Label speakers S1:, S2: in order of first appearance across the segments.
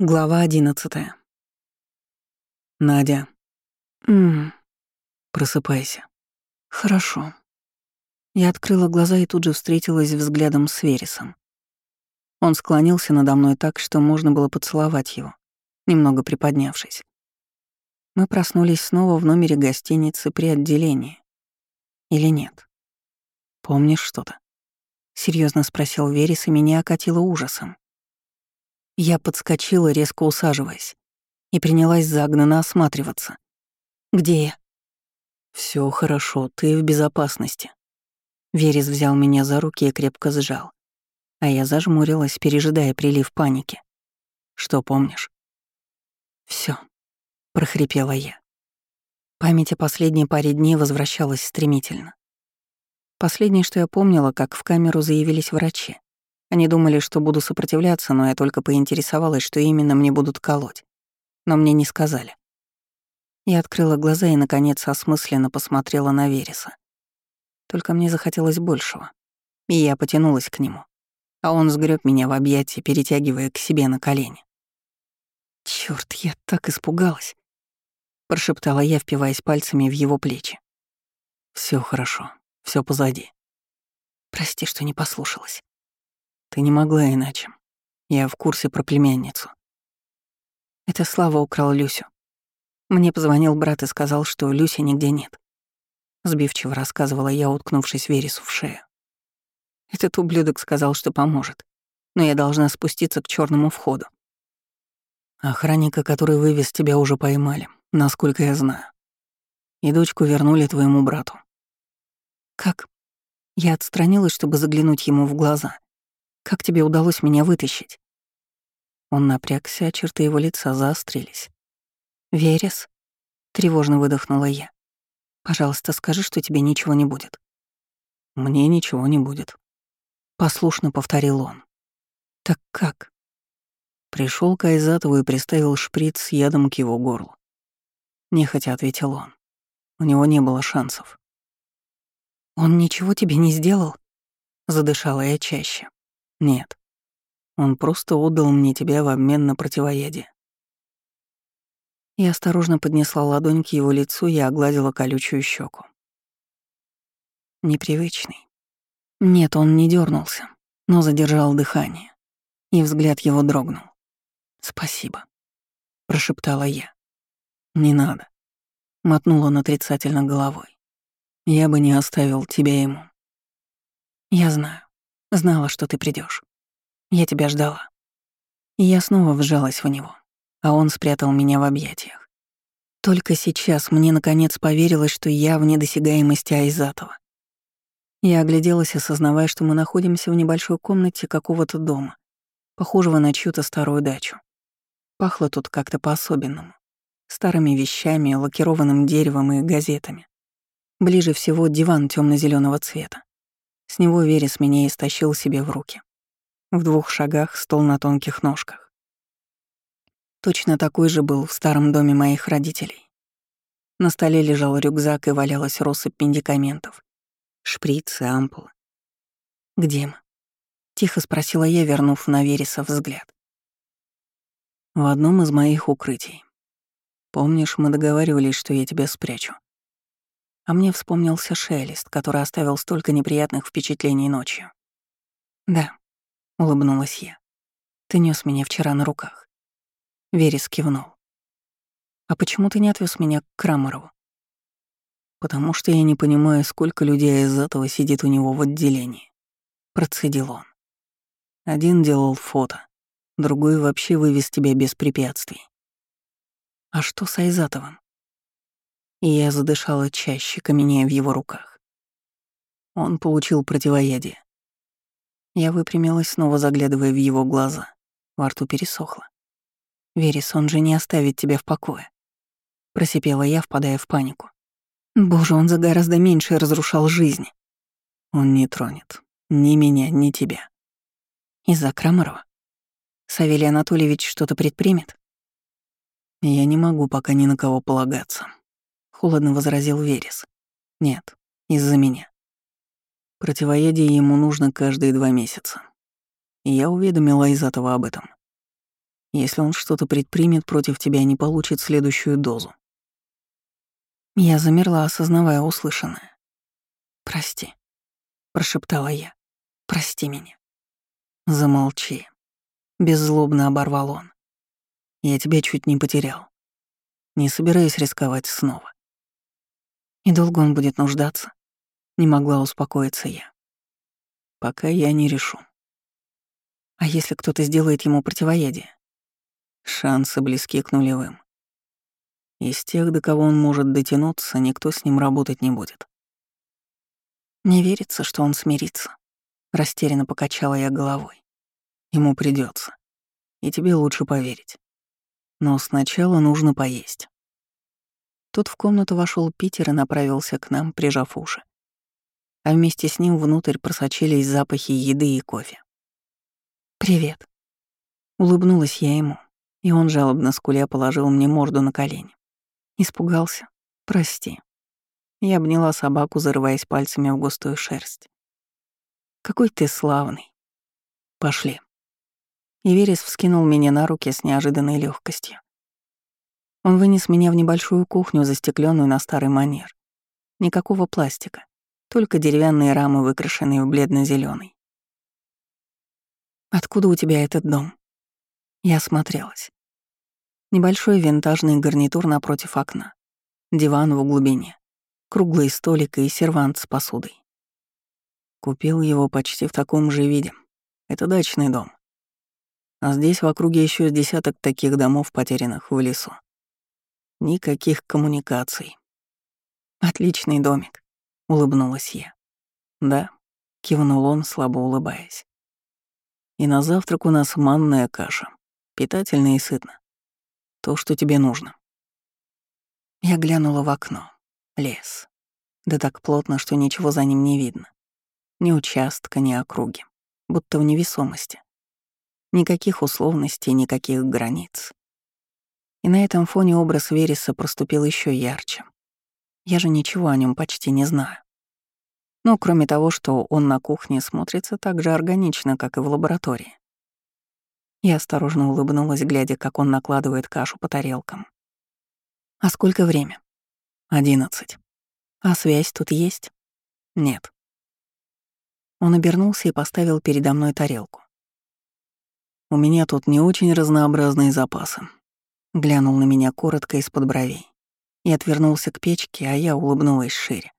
S1: Глава одиннадцатая. Надя.
S2: Мм,
S1: Просыпайся.
S2: хорошо. Я открыла глаза и тут же встретилась взглядом с Вересом. Он склонился надо мной так, что можно было поцеловать его, немного приподнявшись. Мы проснулись снова в номере гостиницы при отделении. Или нет?
S1: Помнишь что-то?
S2: Серьезно спросил Верес, и меня окатило ужасом. Я подскочила, резко усаживаясь, и принялась загнанно осматриваться. «Где я?»
S1: Все хорошо, ты в безопасности.
S2: Верес взял меня за руки и крепко сжал, а я зажмурилась, пережидая прилив паники.
S1: Что помнишь?
S2: Все, прохрипела я. Память о последней паре дней возвращалась стремительно. Последнее, что я помнила, как в камеру заявились врачи. Они думали, что буду сопротивляться, но я только поинтересовалась, что именно мне будут колоть. Но мне не сказали. Я открыла глаза и, наконец, осмысленно посмотрела на Вереса. Только мне захотелось большего. И я потянулась к нему. А он сгреб меня в объятия, перетягивая к себе на колени. Черт, я так испугалась. Прошептала я, впиваясь пальцами в его плечи.
S1: Все хорошо, все позади.
S2: Прости, что не послушалась.
S1: Ты не могла иначе. Я в курсе про племянницу.
S2: Это Слава украл Люсю. Мне позвонил брат и сказал, что Люси нигде нет. Сбивчиво рассказывала я, уткнувшись Вересу в шею. Этот ублюдок сказал, что поможет, но я должна спуститься к черному входу.
S1: Охранника, который вывез тебя, уже поймали, насколько я знаю. И дочку вернули твоему брату.
S2: Как? Я отстранилась, чтобы заглянуть ему в глаза. Как тебе удалось меня вытащить?» Он напрягся, а черты его лица заострились. «Верес?» — тревожно выдохнула я. «Пожалуйста, скажи, что тебе ничего не будет».
S1: «Мне ничего не будет», — послушно повторил он.
S2: «Так как?»
S1: Пришел к Айзатову и приставил шприц с ядом к его горлу. Нехотя ответил он. У него не было шансов.
S2: «Он ничего тебе не сделал?» Задышала я чаще.
S1: Нет. Он просто отдал мне тебя в обмен на противоядие.
S2: Я осторожно поднесла ладонь к его лицу и огладила колючую щеку. Непривычный. Нет, он не дернулся, но задержал дыхание, и взгляд его дрогнул. «Спасибо», — прошептала я.
S1: «Не надо», — мотнула он отрицательно головой. «Я бы не оставил тебя ему».
S2: «Я знаю. Знала, что ты придешь. Я тебя ждала. И я снова вжалась в него, а он спрятал меня в объятиях. Только сейчас мне наконец поверилось, что я вне досягаемости Айзатова. Я огляделась, осознавая, что мы находимся в небольшой комнате какого-то дома, похожего на чью-то старую дачу. Пахло тут как-то по-особенному. Старыми вещами, лакированным деревом и газетами. Ближе всего диван темно зеленого цвета. С него Верес меня истощил себе в руки. В двух шагах стол на тонких ножках. Точно такой же был в старом доме моих родителей. На столе лежал рюкзак и валялась россыпь медикаментов. Шприцы, ампулы. «Где мы?» — тихо спросила я, вернув на Вереса взгляд.
S1: «В одном из моих укрытий. Помнишь, мы договаривались, что я тебя спрячу?»
S2: А мне вспомнился шелест, который оставил столько неприятных впечатлений ночью. «Да», — улыбнулась я. «Ты нес меня вчера на руках». Верес кивнул. «А почему ты не отвез меня к Крамарову?»
S1: «Потому что я не понимаю, сколько людей из этого сидит у него в отделении», — процедил он. Один делал фото, другой вообще вывез тебя без препятствий.
S2: «А что с Айзатовым?»
S1: И я задышала чаще, каменея в его руках. Он получил противоядие. Я выпрямилась, снова заглядывая в его глаза. Во рту пересохло.
S2: «Верес, он же не оставит тебя в покое», — просипела я, впадая в панику. «Боже, он за гораздо меньше разрушал жизнь».
S1: «Он не тронет. Ни меня, ни тебя».
S2: «Из-за Крамарова? Савелий Анатольевич что-то предпримет?»
S1: «Я не могу пока ни на кого полагаться», холодно возразил Верес. Нет, из-за меня. Противоядие ему нужно каждые два месяца. И я уведомила Изатова об этом. Если он что-то предпримет против тебя, не получит следующую дозу.
S2: Я замерла, осознавая услышанное. «Прости», — прошептала я. «Прости меня».
S1: «Замолчи», — беззлобно оборвал он. «Я тебя чуть не потерял. Не собираюсь рисковать снова».
S2: «И долго он будет нуждаться?» Не могла успокоиться я.
S1: «Пока я не решу».
S2: «А если кто-то сделает ему противоядие?»
S1: Шансы близки к нулевым. Из тех, до кого он может дотянуться, никто с ним работать не будет.
S2: Не верится, что он смирится. Растерянно покачала я головой.
S1: Ему придется. И тебе лучше поверить. Но сначала нужно поесть.
S2: Тут в комнату вошел Питер и направился к нам, прижав уши. А вместе с ним внутрь просочились запахи еды и кофе. «Привет». Улыбнулась я ему, и он жалобно скуля положил мне морду на колени. Испугался. Прости. Я обняла собаку, зарываясь пальцами в густую шерсть. Какой ты славный. Пошли. И Верес вскинул меня на руки с неожиданной легкостью. Он вынес меня в небольшую кухню, застекленную на старый манер. Никакого пластика, только деревянные рамы, выкрашенные в бледно зеленый «Откуда у тебя этот дом?» Я осмотрелась. Небольшой винтажный гарнитур напротив окна. Диван в глубине. Круглый столик и сервант с посудой.
S1: Купил его почти в таком же виде. Это дачный дом. А здесь в округе еще десяток таких домов, потерянных в лесу. Никаких коммуникаций.
S2: Отличный домик, улыбнулась я.
S1: Да, кивнул он, слабо улыбаясь. И на завтрак у нас манная каша. Питательно и сытно. То, что тебе нужно.
S2: Я глянула в окно. Лес. Да так плотно, что ничего за ним не видно. Ни участка, ни округи. Будто в невесомости. Никаких условностей, никаких границ. И на этом фоне образ Вереса проступил еще ярче. Я же ничего о нем почти не знаю. Ну, кроме того, что он на кухне смотрится так же органично, как и в лаборатории. Я осторожно улыбнулась, глядя, как он накладывает кашу по тарелкам. «А сколько время?»
S1: «Одиннадцать».
S2: «А связь тут есть?»
S1: «Нет».
S2: Он обернулся и поставил передо мной тарелку.
S1: «У меня тут не очень разнообразные запасы», — глянул на меня коротко из-под бровей и отвернулся к печке, а я улыбнулась шире.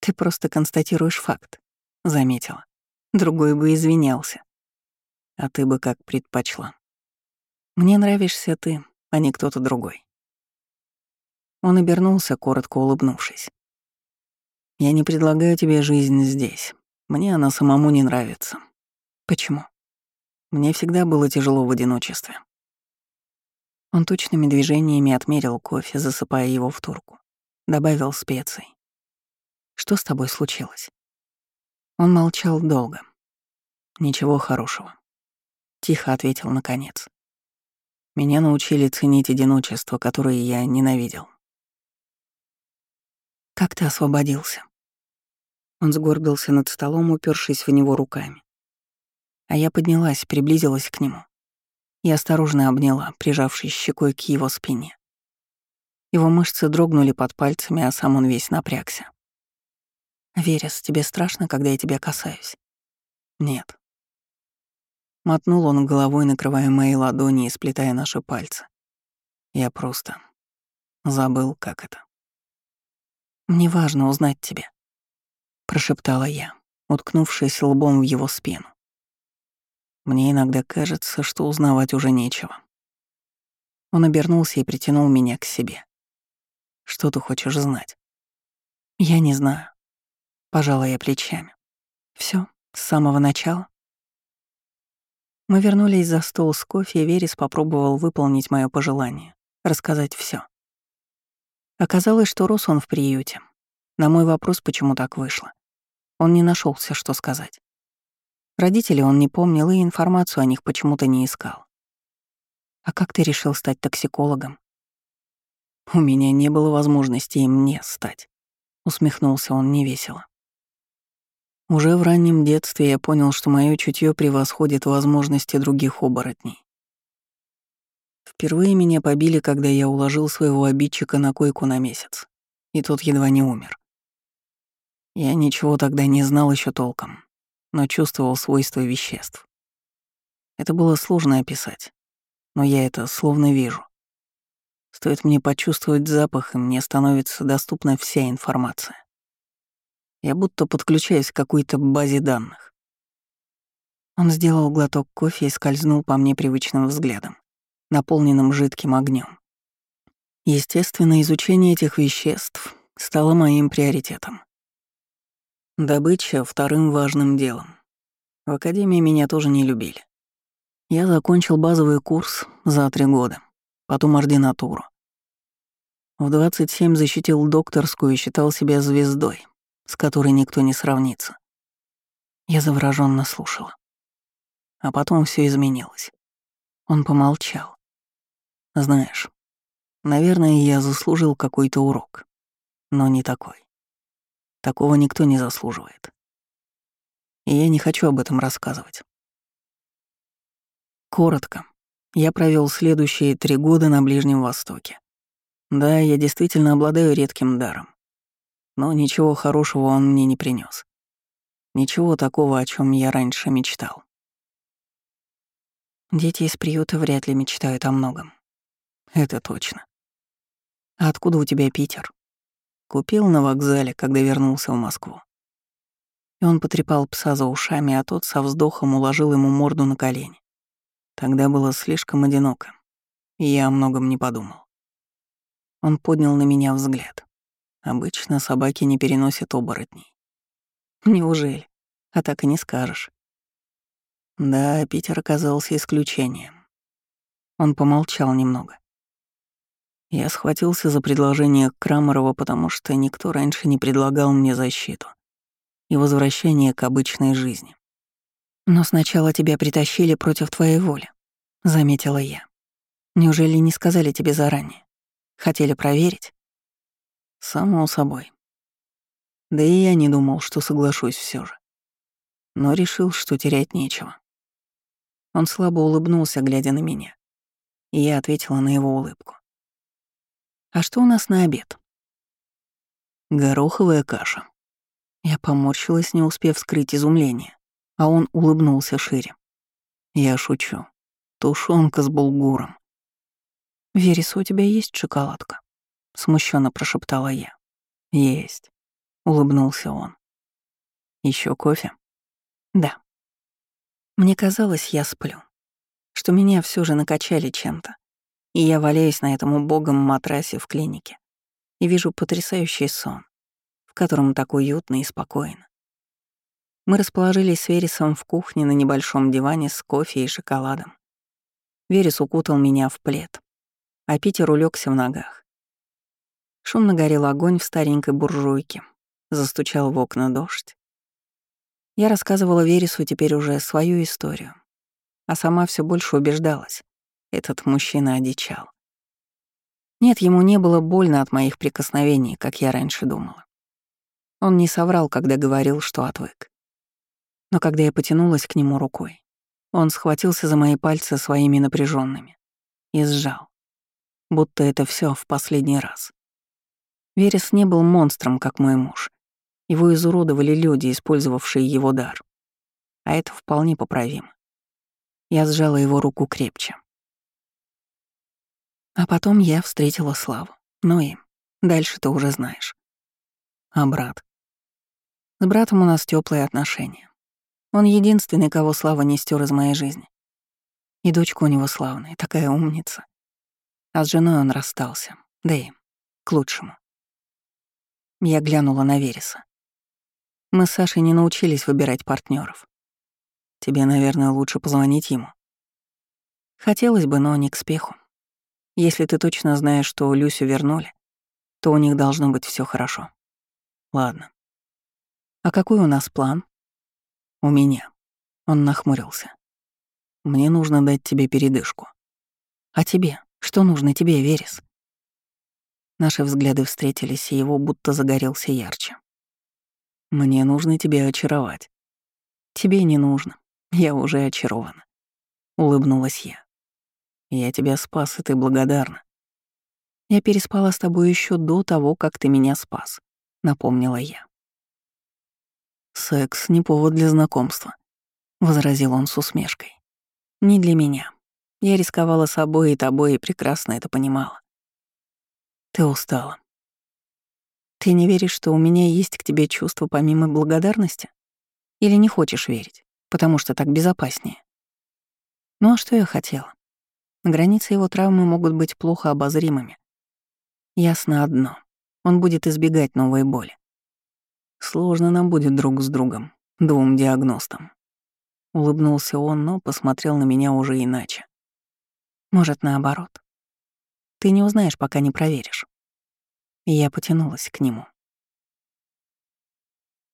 S2: «Ты просто констатируешь факт», — заметила. Другой бы извинялся.
S1: А ты бы как предпочла?
S2: Мне нравишься ты, а не кто-то другой. Он обернулся, коротко улыбнувшись.
S1: Я не предлагаю тебе жизнь здесь. Мне она самому не нравится.
S2: Почему?
S1: Мне всегда было тяжело в одиночестве.
S2: Он точными движениями отмерил кофе, засыпая его в турку. Добавил специй. Что с тобой случилось? Он молчал долго.
S1: Ничего хорошего.
S2: — тихо ответил наконец.
S1: «Меня научили ценить одиночество, которое я ненавидел».
S2: «Как ты освободился?» Он сгорбился над столом, упершись в него руками. А я поднялась, приблизилась к нему и осторожно обняла, прижавшись щекой к его спине. Его мышцы дрогнули под пальцами, а сам он весь напрягся. «Верес, тебе страшно, когда я тебя касаюсь?»
S1: «Нет»,
S2: Мотнул он головой, накрывая мои ладони и сплетая наши пальцы.
S1: Я просто забыл, как это.
S2: «Мне важно узнать тебя», — прошептала я, уткнувшись лбом в его спину.
S1: Мне иногда кажется, что узнавать уже нечего.
S2: Он обернулся и притянул меня к себе.
S1: «Что ты хочешь знать?»
S2: «Я не знаю». Пожала я плечами. Все, с самого начала?» Мы вернулись за стол с кофе, и Верес попробовал выполнить мое пожелание, рассказать все. Оказалось, что рос он в приюте. На мой вопрос, почему так вышло. Он не нашелся, что сказать. Родителей он не помнил и информацию о них почему-то не искал. «А как ты решил стать токсикологом?»
S1: «У меня не было возможности и мне стать», — усмехнулся он невесело. Уже в раннем детстве я понял, что мое чутье превосходит возможности других оборотней. Впервые меня побили, когда я уложил своего обидчика на койку на месяц, и тот едва не умер. Я ничего тогда не знал еще толком, но чувствовал свойства веществ. Это было сложно описать, но я это словно вижу. Стоит мне почувствовать запах, и мне становится доступна вся информация. Я будто подключаюсь к какой-то базе данных. Он сделал глоток кофе и скользнул по мне привычным взглядом, наполненным жидким огнем. Естественно, изучение этих веществ стало моим приоритетом. Добыча — вторым важным делом. В академии меня тоже не любили. Я закончил базовый курс за три года, потом ординатуру. В 27 защитил докторскую и считал себя звездой, с которой никто не сравнится. Я завороженно слушала. А потом все изменилось. Он помолчал. Знаешь, наверное, я заслужил какой-то урок, но не такой. Такого никто не заслуживает. И я не хочу об этом рассказывать. Коротко, я провел следующие три года на Ближнем Востоке. Да, я действительно обладаю редким даром. Но ничего хорошего он мне не принес. Ничего такого, о чем я раньше мечтал. Дети из приюта вряд ли мечтают о многом. Это точно. А откуда у тебя Питер? Купил на вокзале, когда вернулся в Москву. И он потрепал пса за ушами, а тот со вздохом уложил ему морду на колени. Тогда было слишком одиноко, и я о многом не подумал. Он поднял на меня взгляд. Обычно собаки не переносят оборотней. Неужели? А так и не скажешь. Да, Питер оказался исключением. Он помолчал немного. Я схватился за предложение Крамарова, потому что никто раньше не предлагал мне защиту и возвращение к обычной жизни. «Но сначала тебя притащили против твоей воли», — заметила я. «Неужели не сказали тебе заранее? Хотели проверить?» «Само собой. Да и я не думал, что соглашусь все же. Но решил, что терять нечего. Он слабо улыбнулся, глядя на меня. И я ответила на его улыбку. «А что у нас на обед?» «Гороховая каша». Я поморщилась, не успев скрыть изумление, а он улыбнулся шире. «Я шучу. Тушенка с булгуром». «Верес, у тебя есть шоколадка?» — смущенно прошептала я. «Есть», — улыбнулся он. Еще кофе?» «Да». Мне казалось, я сплю, что меня все же накачали чем-то, и я валяюсь на этом убогом матрасе в клинике и вижу потрясающий сон, в котором так уютно и спокойно. Мы расположились с Вересом в кухне на небольшом диване с кофе и шоколадом. Верес укутал меня в плед, а Питер улегся в ногах. Шумно горел огонь в старенькой буржуйке, застучал в окна дождь. Я рассказывала Вересу теперь уже свою историю, а сама все больше убеждалась. Этот мужчина одичал. Нет, ему не было больно от моих прикосновений, как я раньше думала. Он не соврал, когда говорил, что отвык. Но когда я потянулась к нему рукой, он схватился за мои пальцы своими напряженными и сжал, будто это все в последний раз. Верес не был монстром, как мой муж, его изуродовали люди, использовавшие его дар. А это вполне поправимо. Я сжала его руку крепче. А потом я встретила Славу. Ну и дальше ты уже знаешь. А брат? С братом у нас теплые отношения. Он единственный, кого Слава не стер из моей жизни. И дочка у него славная, такая умница. А с женой он расстался. Да и к лучшему. Я глянула на Вереса. Мы с Сашей не научились выбирать партнеров. Тебе, наверное, лучше позвонить ему. Хотелось бы, но не к спеху. Если ты точно знаешь, что Люсю вернули, то у них должно быть все хорошо. Ладно. А какой у нас план? У меня. Он нахмурился. Мне нужно дать тебе передышку. А тебе? Что нужно тебе, Верес? Наши взгляды встретились, и его будто загорелся ярче. Мне нужно тебя очаровать. Тебе не нужно. Я уже очарована. Улыбнулась я. Я тебя спас, и ты благодарна.
S2: Я переспала с тобой еще до того, как ты меня спас, напомнила я.
S1: Секс не повод для знакомства, возразил он с усмешкой.
S2: Не для меня. Я рисковала собой и тобой и прекрасно это понимала.
S1: Ты устала.
S2: Ты не веришь, что у меня есть к тебе чувство помимо благодарности? Или не хочешь верить, потому что так безопаснее? Ну а что я хотела? Границы его травмы могут быть плохо обозримыми. Ясно одно. Он будет избегать новой боли.
S1: Сложно нам будет друг с другом, двум диагностам. Улыбнулся он, но посмотрел на меня уже иначе.
S2: Может, наоборот. Ты не узнаешь, пока не проверишь. И я потянулась к нему.